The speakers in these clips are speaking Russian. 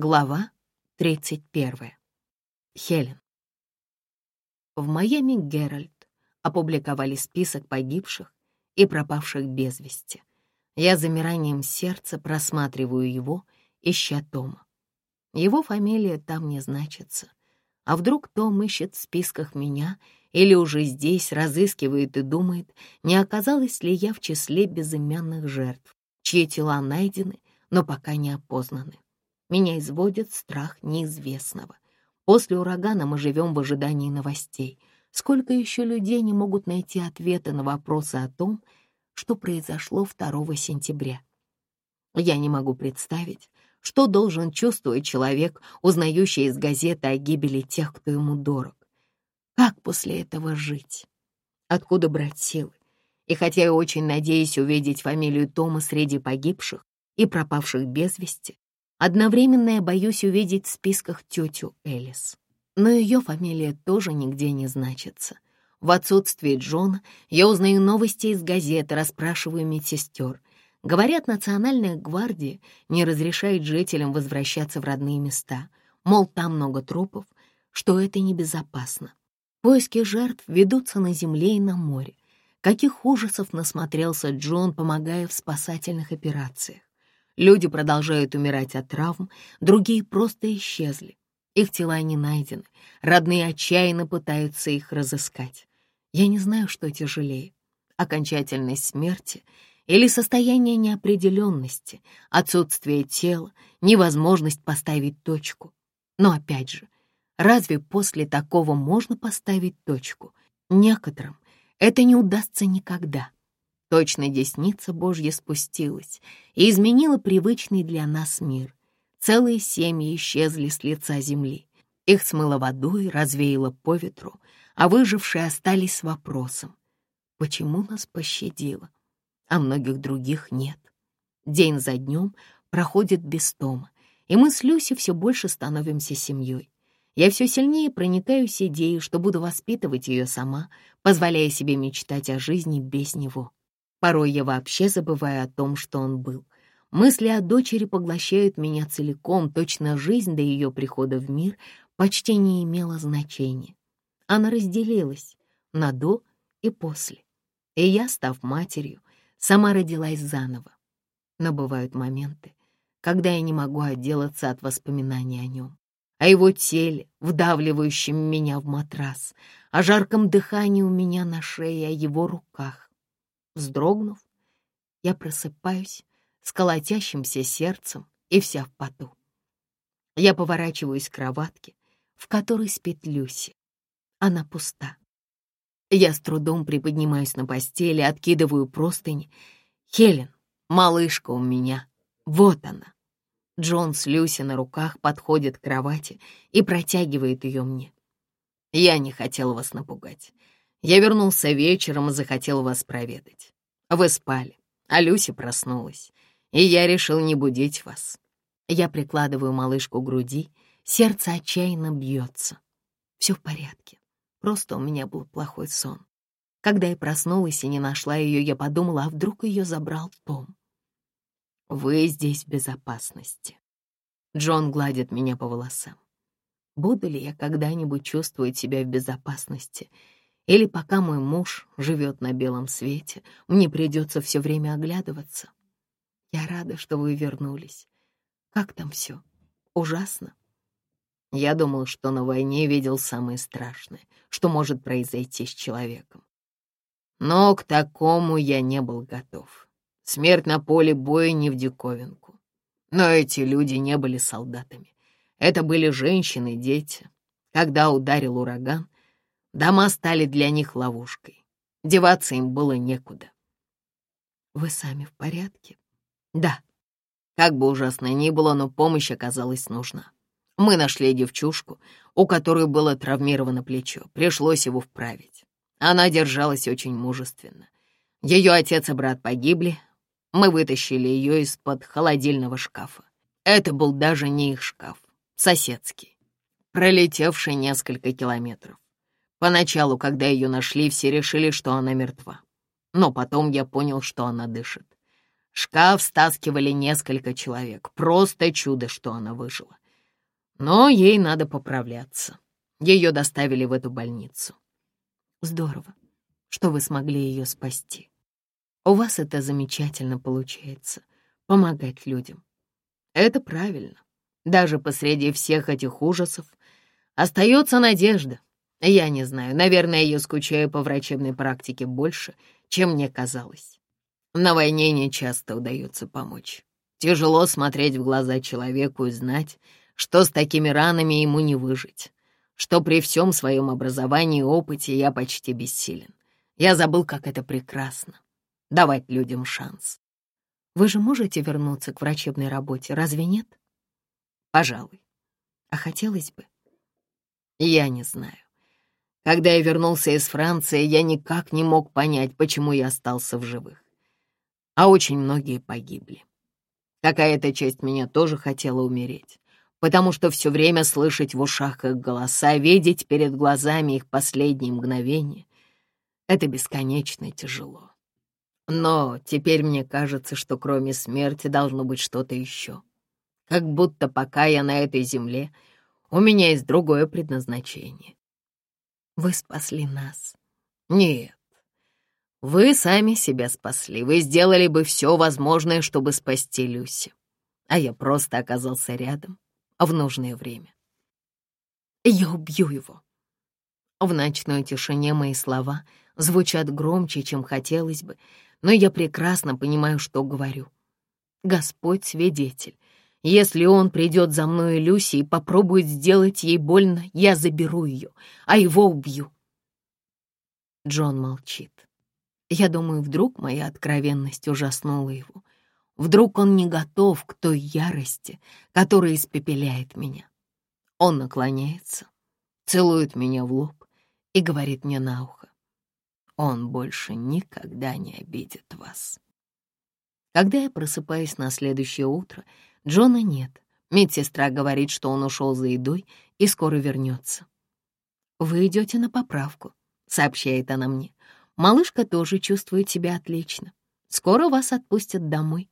Глава 31. Хелен. В Майами Геральт опубликовали список погибших и пропавших без вести. Я замиранием сердца просматриваю его, ища Тома. Его фамилия там не значится. А вдруг Том ищет в списках меня или уже здесь разыскивает и думает, не оказалась ли я в числе безымянных жертв, чьи тела найдены, но пока не опознаны. Меня изводит страх неизвестного. После урагана мы живем в ожидании новостей. Сколько еще людей не могут найти ответы на вопросы о том, что произошло 2 сентября? Я не могу представить, что должен чувствовать человек, узнающий из газеты о гибели тех, кто ему дорог. Как после этого жить? Откуда брать силы? И хотя я очень надеюсь увидеть фамилию Тома среди погибших и пропавших без вести, Одновременно я боюсь увидеть в списках тетю Элис. Но ее фамилия тоже нигде не значится. В отсутствие Джона я узнаю новости из газеты, расспрашиваю медсестер. Говорят, Национальная гвардия не разрешает жителям возвращаться в родные места. Мол, там много трупов, что это небезопасно. Поиски жертв ведутся на земле и на море. Каких ужасов насмотрелся Джон, помогая в спасательных операциях. Люди продолжают умирать от травм, другие просто исчезли. Их тела не найдены, родные отчаянно пытаются их разыскать. Я не знаю, что тяжелее — окончательность смерти или состояние неопределенности, отсутствие тела, невозможность поставить точку. Но опять же, разве после такого можно поставить точку? Некоторым это не удастся никогда. Точно десница Божья спустилась и изменила привычный для нас мир. Целые семьи исчезли с лица земли. Их смыло водой, развеяло по ветру, а выжившие остались с вопросом, почему нас пощадило, а многих других нет. День за днем проходит без тома, и мы с Люси все больше становимся семьей. Я все сильнее проникаюсь идеей, что буду воспитывать ее сама, позволяя себе мечтать о жизни без него. Порой я вообще забываю о том, что он был. Мысли о дочери поглощают меня целиком, точно жизнь до ее прихода в мир почти не имела значения. Она разделилась на «до» и «после». И я, став матерью, сама родилась заново. Но бывают моменты, когда я не могу отделаться от воспоминаний о нем, о его теле, вдавливающем меня в матрас, о жарком дыхании у меня на шее, о его руках. Вздрогнув, я просыпаюсь с колотящимся сердцем и вся в поту. Я поворачиваюсь к кроватке, в которой спит Люси. Она пуста. Я с трудом приподнимаюсь на постели, откидываю простынь. Хелен, малышка у меня, вот она. Джон с Люси на руках подходит к кровати и протягивает ее мне. Я не хотел вас напугать. Я вернулся вечером и захотел вас проведать. Вы спали, а Люси проснулась, и я решил не будить вас. Я прикладываю малышку к груди, сердце отчаянно бьется. Все в порядке, просто у меня был плохой сон. Когда я проснулась и не нашла ее, я подумала, а вдруг ее забрал Том. Вы здесь в безопасности. Джон гладит меня по волосам. Буду ли я когда-нибудь чувствовать себя в безопасности — или пока мой муж живет на белом свете, мне придется все время оглядываться. Я рада, что вы вернулись. Как там все? Ужасно. Я думал, что на войне видел самое страшное, что может произойти с человеком. Но к такому я не был готов. Смерть на поле боя не в диковинку. Но эти люди не были солдатами. Это были женщины, дети. Когда ударил ураган, Дома стали для них ловушкой. Деваться им было некуда. «Вы сами в порядке?» «Да. Как бы ужасно ни было, но помощь оказалась нужна. Мы нашли девчушку, у которой было травмировано плечо. Пришлось его вправить. Она держалась очень мужественно. Ее отец и брат погибли. Мы вытащили ее из-под холодильного шкафа. Это был даже не их шкаф, соседский, пролетевший несколько километров. Поначалу, когда ее нашли, все решили, что она мертва. Но потом я понял, что она дышит. Шкаф стаскивали несколько человек. Просто чудо, что она выжила. Но ей надо поправляться. Ее доставили в эту больницу. Здорово, что вы смогли ее спасти. У вас это замечательно получается — помогать людям. Это правильно. Даже посреди всех этих ужасов остается надежда. Я не знаю, наверное, я скучаю по врачебной практике больше, чем мне казалось. На войне не часто удается помочь. Тяжело смотреть в глаза человеку и знать, что с такими ранами ему не выжить, что при всем своем образовании и опыте я почти бессилен. Я забыл, как это прекрасно — давать людям шанс. Вы же можете вернуться к врачебной работе, разве нет? Пожалуй. А хотелось бы? Я не знаю. Когда я вернулся из Франции, я никак не мог понять, почему я остался в живых. А очень многие погибли. Какая-то часть меня тоже хотела умереть потому что все время слышать в ушах их голоса, видеть перед глазами их последние мгновения — это бесконечно тяжело. Но теперь мне кажется, что кроме смерти должно быть что-то еще. Как будто пока я на этой земле, у меня есть другое предназначение. Вы спасли нас. Нет. Вы сами себя спасли. Вы сделали бы все возможное, чтобы спасти Люси. А я просто оказался рядом в нужное время. Я убью его. В ночной тишине мои слова звучат громче, чем хотелось бы, но я прекрасно понимаю, что говорю. Господь свидетель. Если он придет за мной и Люси и попробует сделать ей больно, я заберу ее, а его убью. Джон молчит. Я думаю, вдруг моя откровенность ужаснула его. Вдруг он не готов к той ярости, которая испепеляет меня. Он наклоняется, целует меня в лоб и говорит мне на ухо. Он больше никогда не обидит вас. Когда я просыпаюсь на следующее утро, Джона нет. Медсестра говорит, что он ушел за едой и скоро вернется. «Вы идете на поправку», — сообщает она мне. «Малышка тоже чувствует себя отлично. Скоро вас отпустят домой».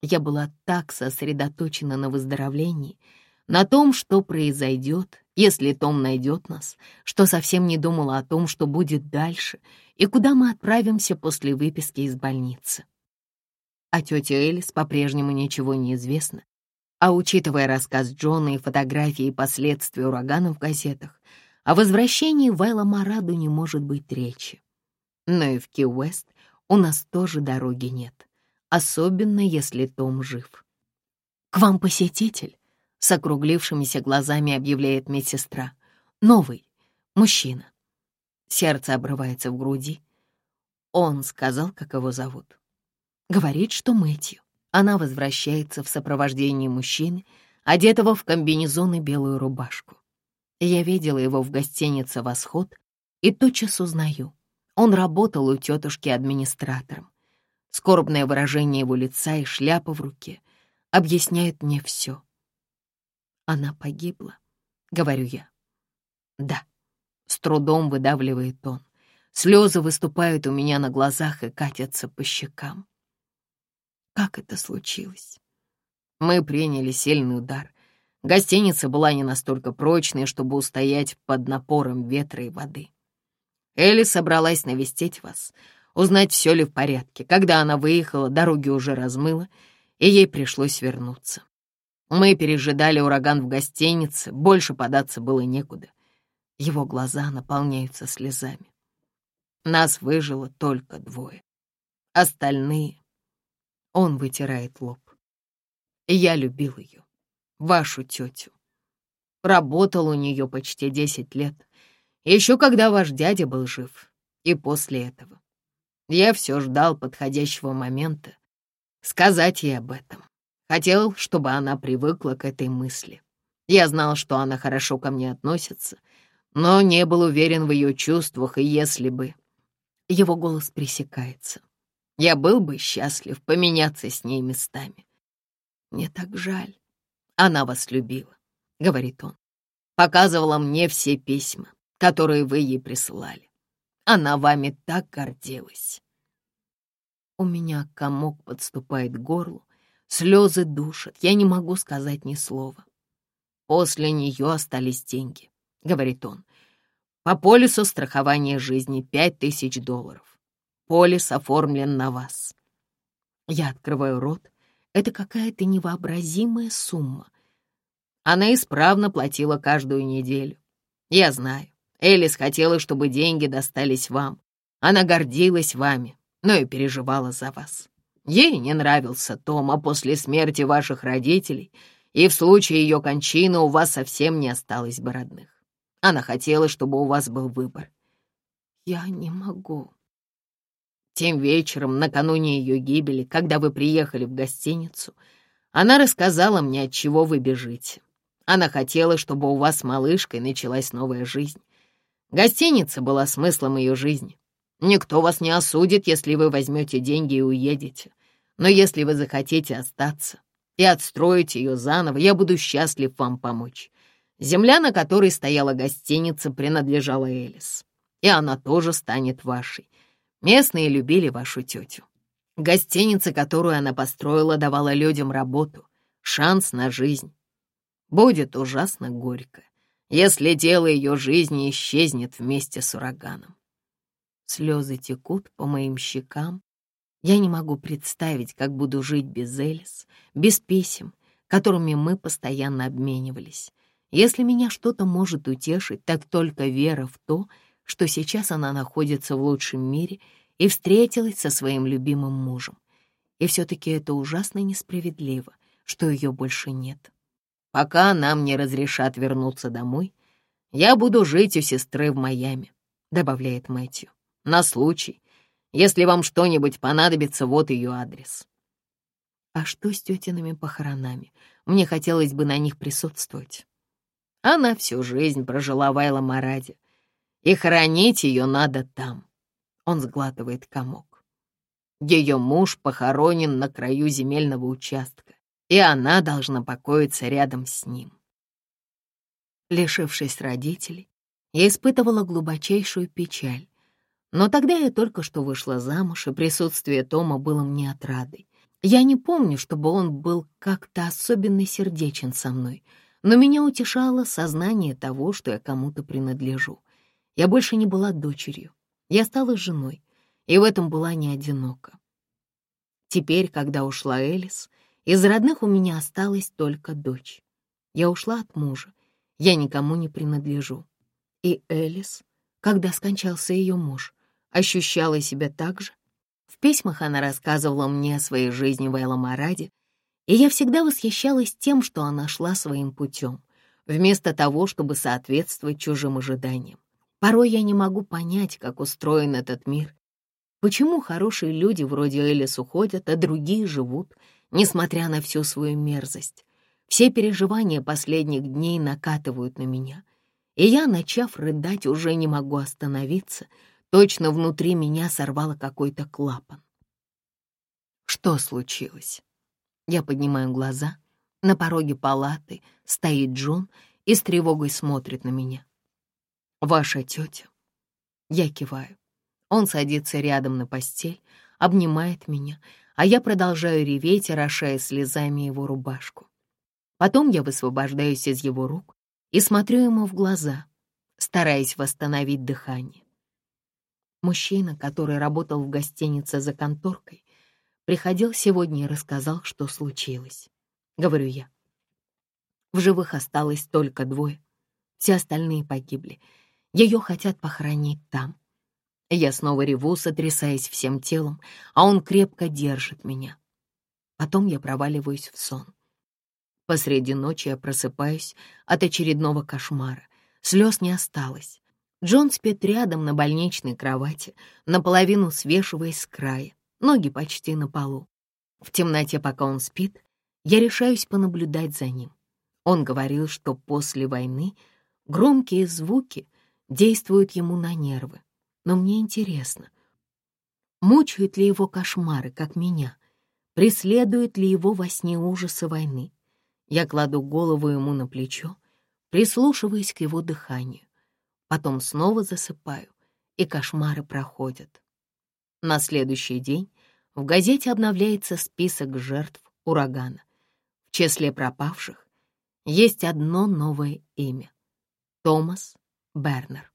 Я была так сосредоточена на выздоровлении, на том, что произойдет, если Том найдет нас, что совсем не думала о том, что будет дальше и куда мы отправимся после выписки из больницы. О тете Элис по-прежнему ничего не известно, а учитывая рассказ Джона и фотографии и последствия урагана в газетах, о возвращении Вайла Мараду не может быть речи. Но и в Ки-Уэст у нас тоже дороги нет особенно если Том жив. «К вам посетитель», — с округлившимися глазами объявляет медсестра. «Новый, мужчина». Сердце обрывается в груди. Он сказал, как его зовут. Говорит, что Мэтью. Она возвращается в сопровождении мужчины, одетого в комбинезон и белую рубашку. Я видела его в гостинице «Восход» и тотчас узнаю. Он работал у тетушки администратором. Скорбное выражение его лица и шляпа в руке объясняют мне все. Она погибла, говорю я. Да, с трудом выдавливает он. Слезы выступают у меня на глазах и катятся по щекам. Как это случилось? Мы приняли сильный удар. Гостиница была не настолько прочной, чтобы устоять под напором ветра и воды. Элли собралась навестить вас — узнать, все ли в порядке. Когда она выехала, дороги уже размыло, и ей пришлось вернуться. Мы пережидали ураган в гостинице, больше податься было некуда. Его глаза наполняются слезами. Нас выжило только двое. Остальные... Он вытирает лоб. Я любил ее, вашу тетю. Работал у нее почти десять лет, еще когда ваш дядя был жив, и после этого. Я все ждал подходящего момента сказать ей об этом. Хотел, чтобы она привыкла к этой мысли. Я знал, что она хорошо ко мне относится, но не был уверен в ее чувствах, и если бы... Его голос пресекается. Я был бы счастлив поменяться с ней местами. Мне так жаль. Она вас любила, — говорит он. Показывала мне все письма, которые вы ей присылали. Она вами так гордилась. У меня комок подступает к горлу, слезы душат, я не могу сказать ни слова. После нее остались деньги, — говорит он. По полису страхования жизни пять тысяч долларов. Полис оформлен на вас. Я открываю рот. Это какая-то невообразимая сумма. Она исправно платила каждую неделю. Я знаю, Элис хотела, чтобы деньги достались вам. Она гордилась вами, но и переживала за вас. Ей не нравился Том, а после смерти ваших родителей и в случае ее кончины у вас совсем не осталось бы родных. Она хотела, чтобы у вас был выбор. Я не могу. Тем вечером, накануне ее гибели, когда вы приехали в гостиницу, она рассказала мне, от чего вы бежите. Она хотела, чтобы у вас с малышкой началась новая жизнь. Гостиница была смыслом ее жизни. Никто вас не осудит, если вы возьмете деньги и уедете. Но если вы захотите остаться и отстроить ее заново, я буду счастлив вам помочь. Земля, на которой стояла гостиница, принадлежала Элис. И она тоже станет вашей. Местные любили вашу тетю. Гостиница, которую она построила, давала людям работу, шанс на жизнь. Будет ужасно горько, если дело ее жизни исчезнет вместе с ураганом. Слезы текут по моим щекам. Я не могу представить, как буду жить без Элис, без писем, которыми мы постоянно обменивались. Если меня что-то может утешить, так только вера в то, что сейчас она находится в лучшем мире и встретилась со своим любимым мужем. И все-таки это ужасно несправедливо, что ее больше нет. Пока нам не разрешат вернуться домой, я буду жить у сестры в Майами, добавляет Мэтью на случай. Если вам что-нибудь понадобится, вот ее адрес. А что с тетиными похоронами? Мне хотелось бы на них присутствовать. Она всю жизнь прожила в Айла-Мараде, и хоронить ее надо там. Он сглатывает комок. Ее муж похоронен на краю земельного участка, и она должна покоиться рядом с ним. Лишившись родителей, я испытывала глубочайшую печаль, но тогда я только что вышла замуж, и присутствие Тома было мне отрадой. Я не помню, чтобы он был как-то особенно сердечен со мной, но меня утешало сознание того, что я кому-то принадлежу. Я больше не была дочерью, я стала женой, и в этом была не одинока. Теперь, когда ушла Элис, из родных у меня осталась только дочь. Я ушла от мужа, я никому не принадлежу. И Элис, когда скончался ее муж, ощущала себя так же. В письмах она рассказывала мне о своей жизни в Эламараде, и я всегда восхищалась тем, что она шла своим путем, вместо того, чтобы соответствовать чужим ожиданиям. Порой я не могу понять, как устроен этот мир, почему хорошие люди вроде Элис уходят, а другие живут, несмотря на всю свою мерзость. Все переживания последних дней накатывают на меня, и я, начав рыдать, уже не могу остановиться — Точно внутри меня сорвало какой-то клапан. Что случилось? Я поднимаю глаза. На пороге палаты стоит Джон и с тревогой смотрит на меня. «Ваша тетя?» Я киваю. Он садится рядом на постель, обнимает меня, а я продолжаю реветь, орошая слезами его рубашку. Потом я высвобождаюсь из его рук и смотрю ему в глаза, стараясь восстановить дыхание. Мужчина, который работал в гостинице за конторкой, приходил сегодня и рассказал, что случилось. Говорю я. В живых осталось только двое. Все остальные погибли. Ее хотят похоронить там. Я снова реву, сотрясаясь всем телом, а он крепко держит меня. Потом я проваливаюсь в сон. Посреди ночи я просыпаюсь от очередного кошмара. Слез не осталось. Джон спит рядом на больничной кровати, наполовину свешиваясь с края, ноги почти на полу. В темноте, пока он спит, я решаюсь понаблюдать за ним. Он говорил, что после войны громкие звуки действуют ему на нервы. Но мне интересно, мучают ли его кошмары, как меня? Преследуют ли его во сне ужасы войны? Я кладу голову ему на плечо, прислушиваясь к его дыханию. Потом снова засыпаю, и кошмары проходят. На следующий день в газете обновляется список жертв урагана. В числе пропавших есть одно новое имя — Томас Бернер.